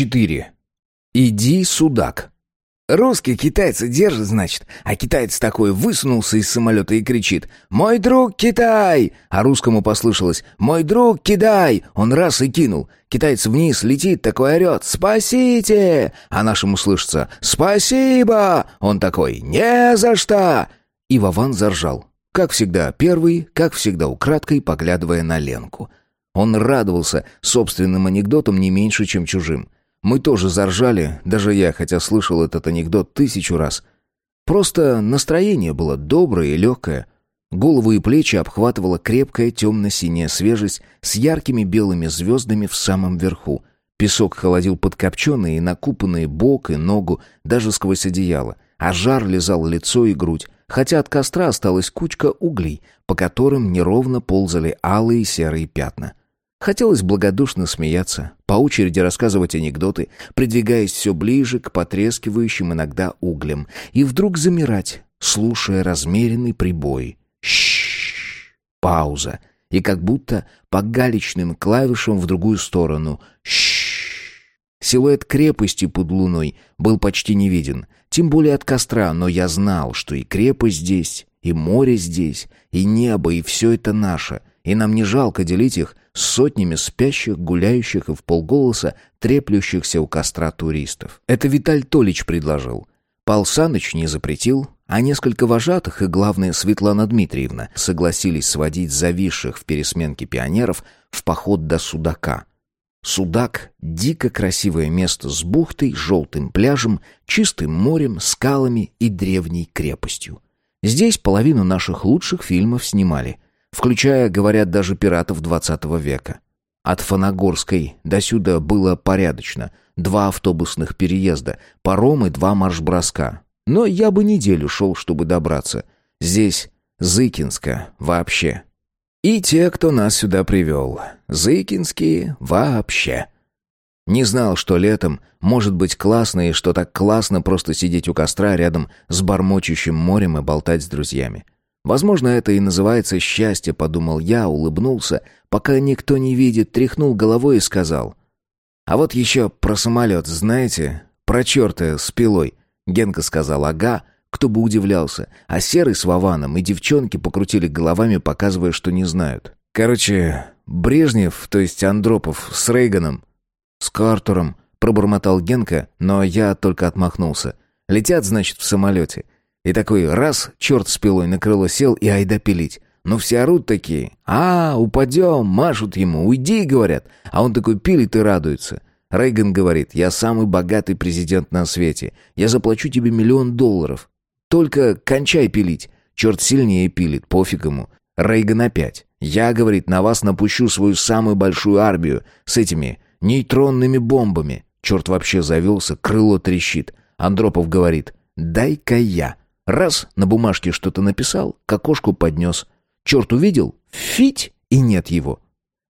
4. Иди, судак. Русский китайца держит, значит, а китаец такой высунулся из самолета и кричит «Мой друг Китай!» А русскому послышалось «Мой друг Китай!» Он раз и кинул. Китаец вниз летит, такой орет «Спасите!» А нашему слышится «Спасибо!» Он такой «Не за что!» И Вован заржал. Как всегда, первый, как всегда, украдкой, поглядывая на Ленку. Он радовался собственным анекдотам не меньше, чем чужим. Мы тоже заржали, даже я, хотя слышал этот анекдот тысячу раз. Просто настроение было доброе и легкое. Голову и плечи обхватывала крепкая темно-синяя свежесть с яркими белыми звездами в самом верху. Песок холодил подкопченные и накупанные бок и ногу, даже сквозь одеяло, а жар лизал лицо и грудь, хотя от костра осталась кучка углей, по которым неровно ползали алые серые пятна. Хотелось благодушно смеяться, по очереди рассказывать анекдоты, придвигаясь все ближе к потрескивающим иногда углям, и вдруг замирать, слушая размеренный прибой. Щ. Пауза. И как будто по галечным клавишам в другую сторону. Щ. Силуэт крепости под луной был почти не виден, тем более от костра, но я знал, что и крепость здесь, и море здесь, и небо, и все это наше, и нам не жалко делить их с сотнями спящих, гуляющих и в полголоса треплющихся у костра туристов. Это Виталь Толич предложил. Пал Саныч не запретил, а несколько вожатых и, главное, Светлана Дмитриевна согласились сводить зависших в пересменке пионеров в поход до Судака. Судак — дико красивое место с бухтой, желтым пляжем, чистым морем, скалами и древней крепостью. Здесь половину наших лучших фильмов снимали — включая, говорят, даже пиратов двадцатого века. От Фанагорской до сюда было порядочно. Два автобусных переезда, паром и два марш-броска. Но я бы неделю шел, чтобы добраться. Здесь Зыкинска вообще. И те, кто нас сюда привел. Зыкинские вообще. Не знал, что летом может быть классно и что так классно просто сидеть у костра рядом с бормочущим морем и болтать с друзьями. Возможно, это и называется счастье, подумал я, улыбнулся, пока никто не видит, тряхнул головой и сказал. А вот еще про самолет, знаете? Про черта с пилой. Генка сказал, ага, кто бы удивлялся. А Серый с Вованом и девчонки покрутили головами, показывая, что не знают. Короче, Брежнев, то есть Андропов, с Рейганом, с Картером, пробормотал Генка, но я только отмахнулся. Летят, значит, в самолете. И такой раз, черт с пилой на крыло сел и айда пилить. Но все орут такие. «А, упадем!» Машут ему. «Уйди!» говорят. А он такой пилит и радуется. Рейган говорит, «Я самый богатый президент на свете. Я заплачу тебе миллион долларов. Только кончай пилить». Черт сильнее пилит, пофиг ему. Рейган опять. «Я, — говорит, — на вас напущу свою самую большую армию с этими нейтронными бомбами». Черт вообще завелся, крыло трещит. Андропов говорит, «Дай-ка я». Раз на бумажке что-то написал, к окошку поднес. Черт увидел, фить, и нет его.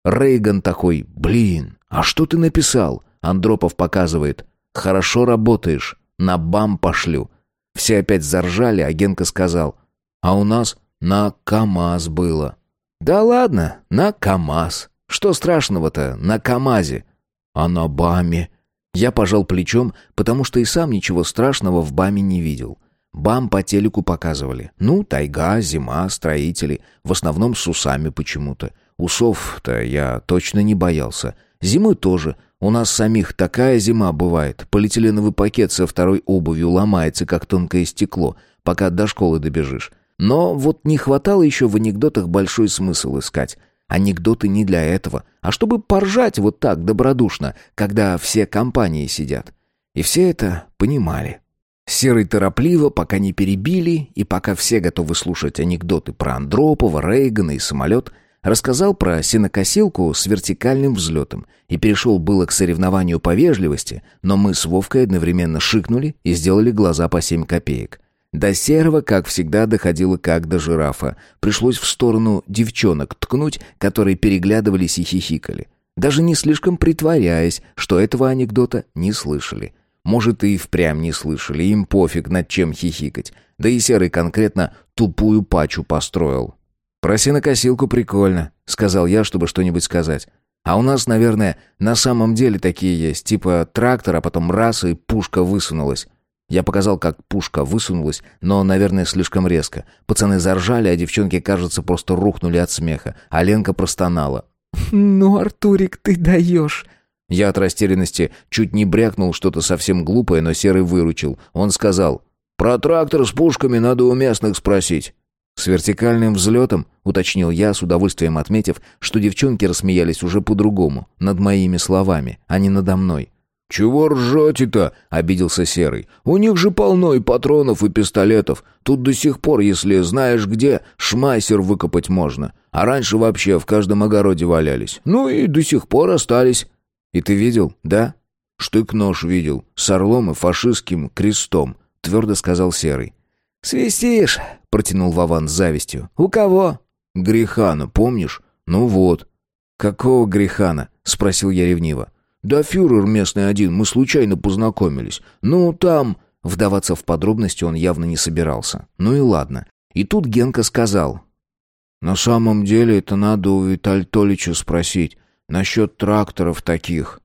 Рейган такой, блин, а что ты написал? Андропов показывает, хорошо работаешь, на бам пошлю. Все опять заржали, а Генка сказал, а у нас на КамАЗ было. Да ладно, на КамАЗ. Что страшного-то на КамАЗе? А на БАМе? Я пожал плечом, потому что и сам ничего страшного в БАМе не видел. Бам по телеку показывали. Ну, тайга, зима, строители. В основном с усами почему-то. Усов-то я точно не боялся. Зимы тоже. У нас самих такая зима бывает. Полиэтиленовый пакет со второй обувью ломается, как тонкое стекло, пока до школы добежишь. Но вот не хватало еще в анекдотах большой смысл искать. Анекдоты не для этого, а чтобы поржать вот так добродушно, когда все компании сидят. И все это понимали. Серый торопливо, пока не перебили, и пока все готовы слушать анекдоты про Андропова, Рейгана и самолет, рассказал про сенокосилку с вертикальным взлетом и перешел было к соревнованию по вежливости, но мы с Вовкой одновременно шикнули и сделали глаза по семь копеек. До серого, как всегда, доходило как до жирафа. Пришлось в сторону девчонок ткнуть, которые переглядывались и хихикали. Даже не слишком притворяясь, что этого анекдота не слышали. Может, и впрямь не слышали, им пофиг, над чем хихикать. Да и Серый конкретно тупую пачу построил. «Про сенокосилку прикольно», — сказал я, чтобы что-нибудь сказать. А у нас, наверное, на самом деле такие есть, типа трактор, а потом раз и пушка высунулась. Я показал, как пушка высунулась, но, наверное, слишком резко. Пацаны заржали, а девчонки, кажется, просто рухнули от смеха. А Ленка простонала. «Ну, Артурик, ты даешь!» Я от растерянности чуть не брякнул что-то совсем глупое, но Серый выручил. Он сказал, «Про трактор с пушками надо у местных спросить». «С вертикальным взлетом», — уточнил я, с удовольствием отметив, что девчонки рассмеялись уже по-другому, над моими словами, а не надо мной. «Чего ржете-то?» — обиделся Серый. «У них же полно и патронов, и пистолетов. Тут до сих пор, если знаешь где, шмайсер выкопать можно. А раньше вообще в каждом огороде валялись. Ну и до сих пор остались». «И ты видел, да?» «Штык-нож видел, с орлом и фашистским крестом», — твердо сказал Серый. «Свистишь», — протянул Вован с завистью. «У кого?» «Грехана, помнишь? Ну вот». «Какого Грехана?» — спросил я ревниво. «Да фюрер местный один, мы случайно познакомились. Ну, там...» Вдаваться в подробности он явно не собирался. Ну и ладно. И тут Генка сказал. «На самом деле это надо у Виталь Толича спросить. Насчет тракторов таких».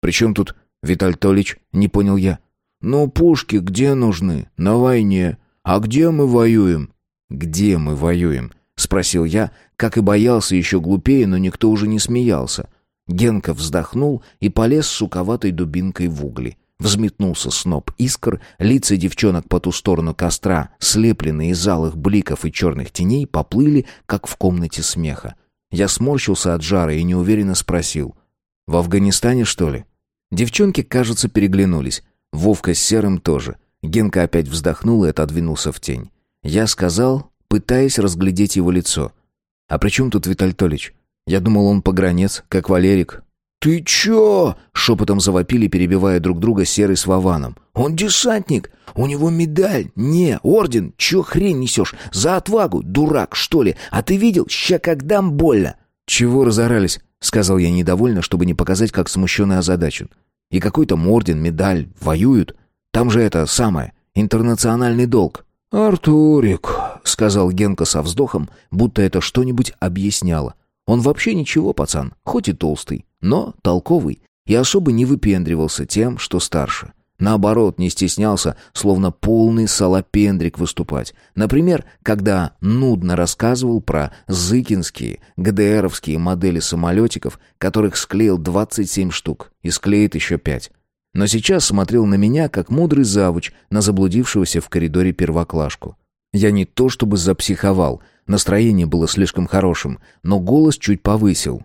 «При чем тут Виталь Толич?» — не понял я. «Ну, пушки где нужны? На войне. А где мы воюем?» «Где мы воюем?» — спросил я, как и боялся еще глупее, но никто уже не смеялся. Генка вздохнул и полез с суковатой дубинкой в угли. Взметнулся сноп искр, лица девчонок по ту сторону костра, слепленные из алых бликов и черных теней, поплыли, как в комнате смеха. Я сморщился от жара и неуверенно спросил. «В Афганистане, что ли?» Девчонки, кажется, переглянулись. Вовка с Серым тоже. Генка опять вздохнул и отодвинулся в тень. Я сказал, пытаясь разглядеть его лицо. «А при чем тут Виталь Толич? Я думал, он погранец, как Валерик. «Ты чё?» — шепотом завопили, перебивая друг друга Серый с Вованом. «Он десантник! У него медаль! Не, орден! Чё хрень несешь? За отвагу! Дурак, что ли? А ты видел? Ща как дам больно!» «Чего разорались?» — сказал я недовольно, чтобы не показать, как смущенный озадачен. «И какой там орден, медаль, воюют? Там же это самое, интернациональный долг». «Артурик», — сказал Генка со вздохом, будто это что-нибудь объясняло. Он вообще ничего, пацан, хоть и толстый, но толковый, и особо не выпендривался тем, что старше. Наоборот, не стеснялся, словно полный салопендрик выступать. Например, когда нудно рассказывал про зыкинские, ГДРовские модели самолетиков, которых склеил 27 штук и склеит еще 5. Но сейчас смотрел на меня, как мудрый завуч на заблудившегося в коридоре первоклашку. Я не то чтобы запсиховал — Настроение было слишком хорошим, но голос чуть повысил.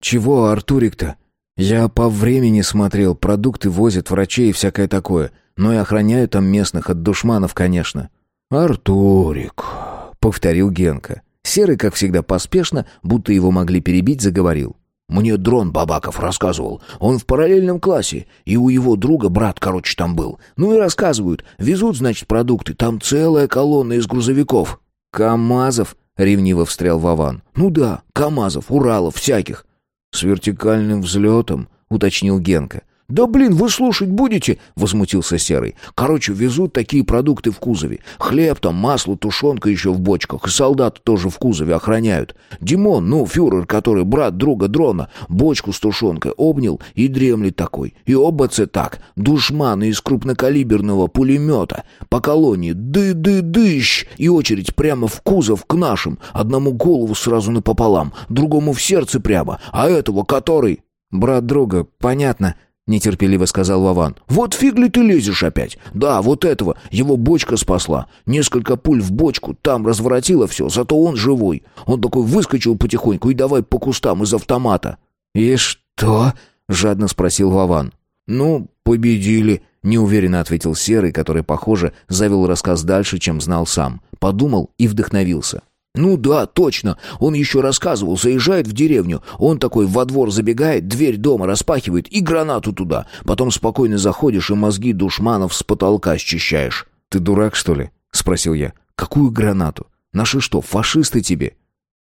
«Чего, Артурик-то? Я по времени смотрел, продукты возят, врачей и всякое такое, но и охраняю там местных от душманов, конечно». «Артурик», — повторил Генка. Серый, как всегда, поспешно, будто его могли перебить, заговорил. «Мне дрон Бабаков рассказывал. Он в параллельном классе, и у его друга брат, короче, там был. Ну и рассказывают. Везут, значит, продукты. Там целая колонна из грузовиков». «КамАЗов?» — ревниво встрял Вован. «Ну да, КамАЗов, Уралов, всяких». «С вертикальным взлетом», — уточнил Генка. «Да блин, вы слушать будете?» — возмутился Серый. «Короче, везут такие продукты в кузове. Хлеб там, масло, тушенка еще в бочках. И солдаты тоже в кузове охраняют. Димон, ну, фюрер, который брат друга дрона, бочку с тушенкой обнял и дремлет такой. И оба так. Душманы из крупнокалиберного пулемета. По колонии ды-ды-дыщ. И очередь прямо в кузов к нашим. Одному голову сразу напополам, другому в сердце прямо. А этого, который...» «Брат друга, понятно», нетерпеливо сказал Вован. «Вот фиг ли ты лезешь опять? Да, вот этого. Его бочка спасла. Несколько пуль в бочку, там разворотило все, зато он живой. Он такой выскочил потихоньку и давай по кустам из автомата». «И что?» — жадно спросил Вован. «Ну, победили», — неуверенно ответил Серый, который, похоже, завел рассказ дальше, чем знал сам. Подумал и вдохновился. «Ну да, точно. Он еще рассказывал, заезжает в деревню. Он такой во двор забегает, дверь дома распахивает и гранату туда. Потом спокойно заходишь и мозги душманов с потолка счищаешь». «Ты дурак, что ли?» — спросил я. «Какую гранату? Наши что, фашисты тебе?»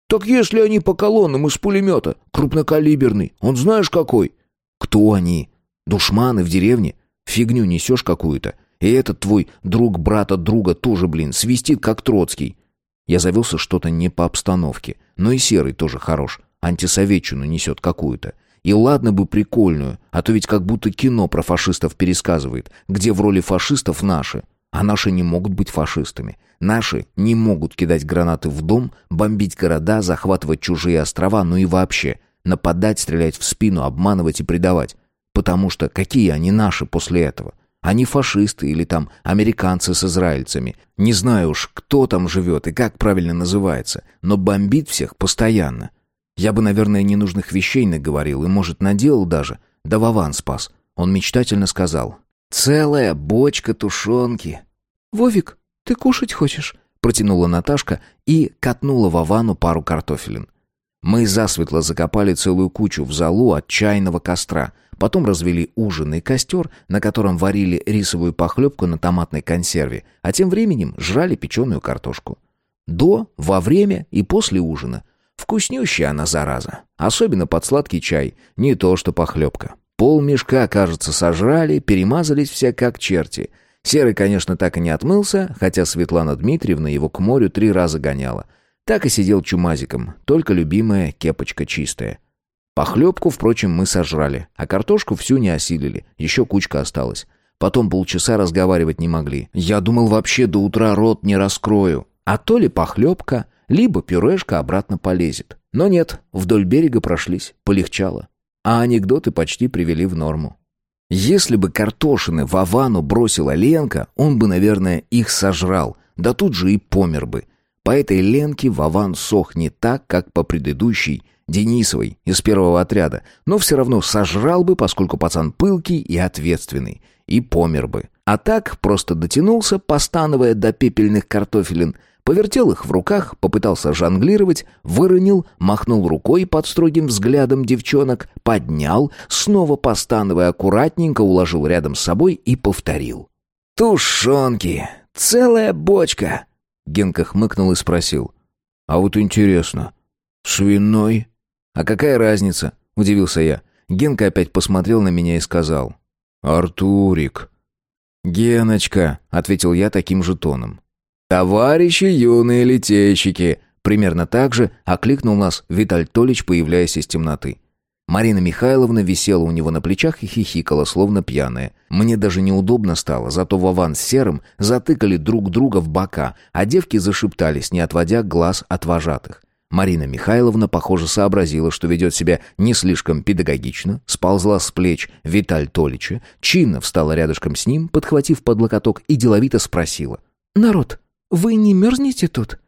«Так если они по колоннам из пулемета, крупнокалиберный, он знаешь какой?» «Кто они? Душманы в деревне? Фигню несешь какую-то. И этот твой друг брата друга тоже, блин, свистит как Троцкий. Я завелся что-то не по обстановке. Но и Серый тоже хорош. антисоветчину несет какую-то. И ладно бы прикольную, а то ведь как будто кино про фашистов пересказывает, где в роли фашистов наши. А наши не могут быть фашистами. Наши не могут кидать гранаты в дом, бомбить города, захватывать чужие острова, ну и вообще нападать, стрелять в спину, обманывать и предавать. Потому что какие они наши после этого? Они фашисты или там американцы с израильцами. Не знаю уж, кто там живет и как правильно называется, но бомбит всех постоянно. Я бы, наверное, ненужных вещей наговорил и, может, наделал даже. Да Вован спас. Он мечтательно сказал. «Целая бочка тушенки». «Вовик, ты кушать хочешь?» Протянула Наташка и катнула Вовану пару картофелин. Мы засветло закопали целую кучу в залу от чайного костра. Потом развели ужин и костер, на котором варили рисовую похлебку на томатной консерве, а тем временем жрали печеную картошку. До, во время и после ужина. Вкуснющая она, зараза. Особенно под сладкий чай. Не то что похлебка. Пол мешка, кажется, сожрали, перемазались все как черти. Серый, конечно, так и не отмылся, хотя Светлана Дмитриевна его к морю три раза гоняла. Так и сидел чумазиком, только любимая кепочка чистая. Похлебку, впрочем, мы сожрали, а картошку всю не осилили, еще кучка осталась. Потом полчаса разговаривать не могли. Я думал, вообще до утра рот не раскрою. А то ли похлебка, либо пюрешка обратно полезет. Но нет, вдоль берега прошлись, полегчало. А анекдоты почти привели в норму. Если бы картошины в Авану бросила Ленка, он бы, наверное, их сожрал, да тут же и помер бы. По этой Ленке Вован сох не так, как по предыдущей, Денисовой, из первого отряда, но все равно сожрал бы, поскольку пацан пылкий и ответственный, и помер бы. А так просто дотянулся, постановая до пепельных картофелин, повертел их в руках, попытался жонглировать, выронил, махнул рукой под строгим взглядом девчонок, поднял, снова постановая аккуратненько, уложил рядом с собой и повторил. «Тушенки! Целая бочка!» Генка хмыкнул и спросил. «А вот интересно, свиной?» «А какая разница?» — удивился я. Генка опять посмотрел на меня и сказал. «Артурик». «Геночка», — ответил я таким же тоном. «Товарищи юные летейщики!» Примерно так же окликнул нас Виталь Толич, появляясь из темноты. Марина Михайловна висела у него на плечах и хихикала, словно пьяная. Мне даже неудобно стало, зато Вован с Серым затыкали друг друга в бока, а девки зашептались, не отводя глаз от вожатых. Марина Михайловна, похоже, сообразила, что ведет себя не слишком педагогично, сползла с плеч Виталь Толича, чинно встала рядышком с ним, подхватив под локоток и деловито спросила. «Народ, вы не мерзнете тут?»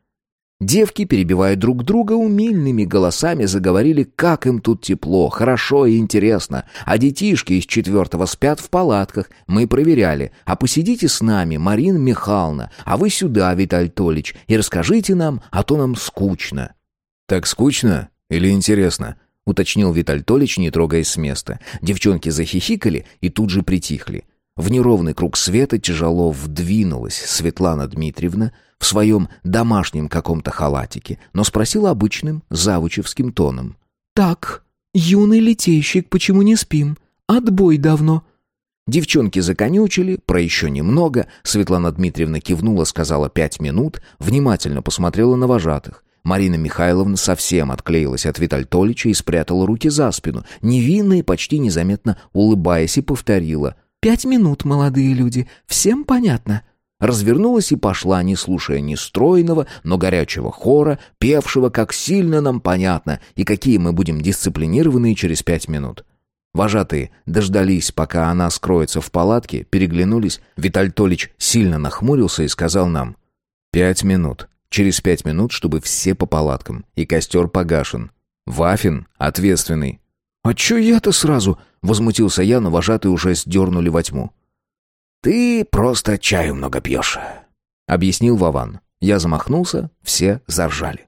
Девки, перебивая друг друга умильными голосами, заговорили, как им тут тепло, хорошо и интересно. А детишки из четвертого спят в палатках. Мы проверяли. А посидите с нами, Марина Михайловна, а вы сюда, Виталь Толич, и расскажите нам, а то нам скучно. «Так скучно или интересно?» — уточнил Виталь Толич, не трогаясь с места. Девчонки захихикали и тут же притихли. В неровный круг света тяжело вдвинулась Светлана Дмитриевна в своем домашнем каком-то халатике, но спросила обычным завучевским тоном. «Так, юный летейщик, почему не спим? Отбой давно». Девчонки законючили, про еще немного. Светлана Дмитриевна кивнула, сказала пять минут, внимательно посмотрела на вожатых. Марина Михайловна совсем отклеилась от Витальтолича и спрятала руки за спину, невинно и почти незаметно улыбаясь, и повторила. «Пять минут, молодые люди, всем понятно?» Развернулась и пошла, не слушая ни стройного, но горячего хора, певшего, как сильно нам понятно, и какие мы будем дисциплинированные через пять минут. Вожатые дождались, пока она скроется в палатке, переглянулись. Виталь Толич сильно нахмурился и сказал нам «Пять минут. Через пять минут, чтобы все по палаткам. И костер погашен. Вафин ответственный. «А чё я-то сразу?» — возмутился я, но вожатые уже сдернули во тьму. «Ты просто чаю много пьешь», — объяснил Вован. Я замахнулся, все заржали.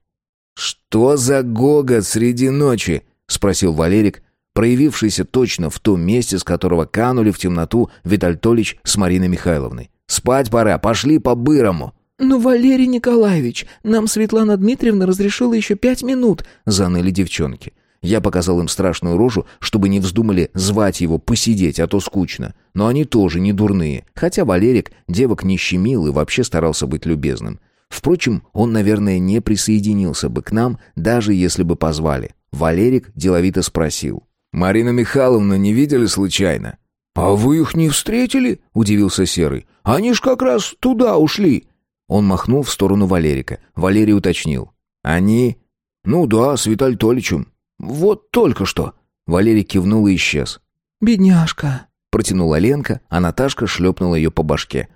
«Что за гогот среди ночи?» — спросил Валерик, проявившийся точно в том месте, с которого канули в темноту Витальтолич с Мариной Михайловной. «Спать пора, пошли по-бырому!» «Ну, Валерий Николаевич, нам Светлана Дмитриевна разрешила еще пять минут», — заныли девчонки. Я показал им страшную рожу, чтобы не вздумали звать его посидеть, а то скучно. Но они тоже не дурные, хотя Валерик девок не щемил и вообще старался быть любезным. Впрочем, он, наверное, не присоединился бы к нам, даже если бы позвали. Валерик деловито спросил. «Марина Михайловна не видели случайно?» «А вы их не встретили?» — удивился Серый. «Они ж как раз туда ушли». Он махнул в сторону Валерика. Валерий уточнил. «Они?» «Ну да, с Виталь Толичем. Вот только что». Валерий кивнул и исчез. «Бедняжка», — протянула Ленка, а Наташка шлепнула ее по башке.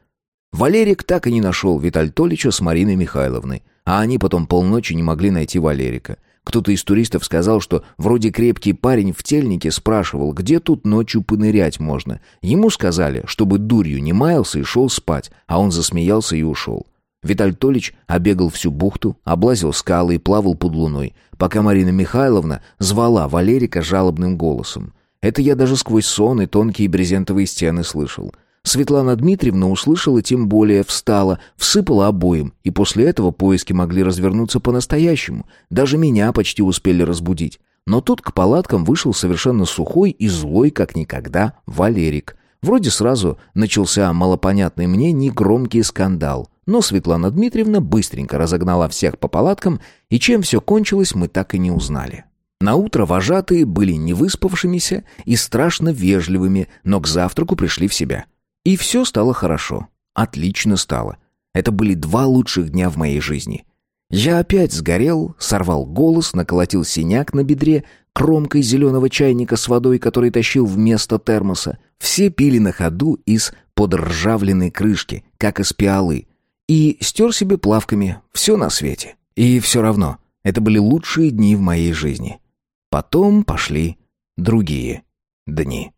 Валерик так и не нашел Виталь Толича с Мариной Михайловной, а они потом полночи не могли найти Валерика. Кто-то из туристов сказал, что вроде крепкий парень в тельнике спрашивал, где тут ночью понырять можно. Ему сказали, чтобы дурью не маялся и шел спать, а он засмеялся и ушел. Виталь Толич обегал всю бухту, облазил скалы и плавал под луной, пока Марина Михайловна звала Валерика жалобным голосом. Это я даже сквозь сон и тонкие брезентовые стены слышал. Светлана Дмитриевна услышала, тем более встала, всыпала обоим, и после этого поиски могли развернуться по-настоящему. Даже меня почти успели разбудить. Но тут к палаткам вышел совершенно сухой и злой, как никогда, Валерик. Вроде сразу начался малопонятный мне негромкий скандал. Но Светлана Дмитриевна быстренько разогнала всех по палаткам, и чем все кончилось, мы так и не узнали. На утро вожатые были невыспавшимися и страшно вежливыми, но к завтраку пришли в себя. И все стало хорошо. Отлично стало. Это были два лучших дня в моей жизни. Я опять сгорел, сорвал голос, наколотил синяк на бедре, кромкой зеленого чайника с водой, который тащил вместо термоса. Все пили на ходу из подржавленной крышки, как из пиалы. И стер себе плавками все на свете. И все равно, это были лучшие дни в моей жизни. Потом пошли другие дни.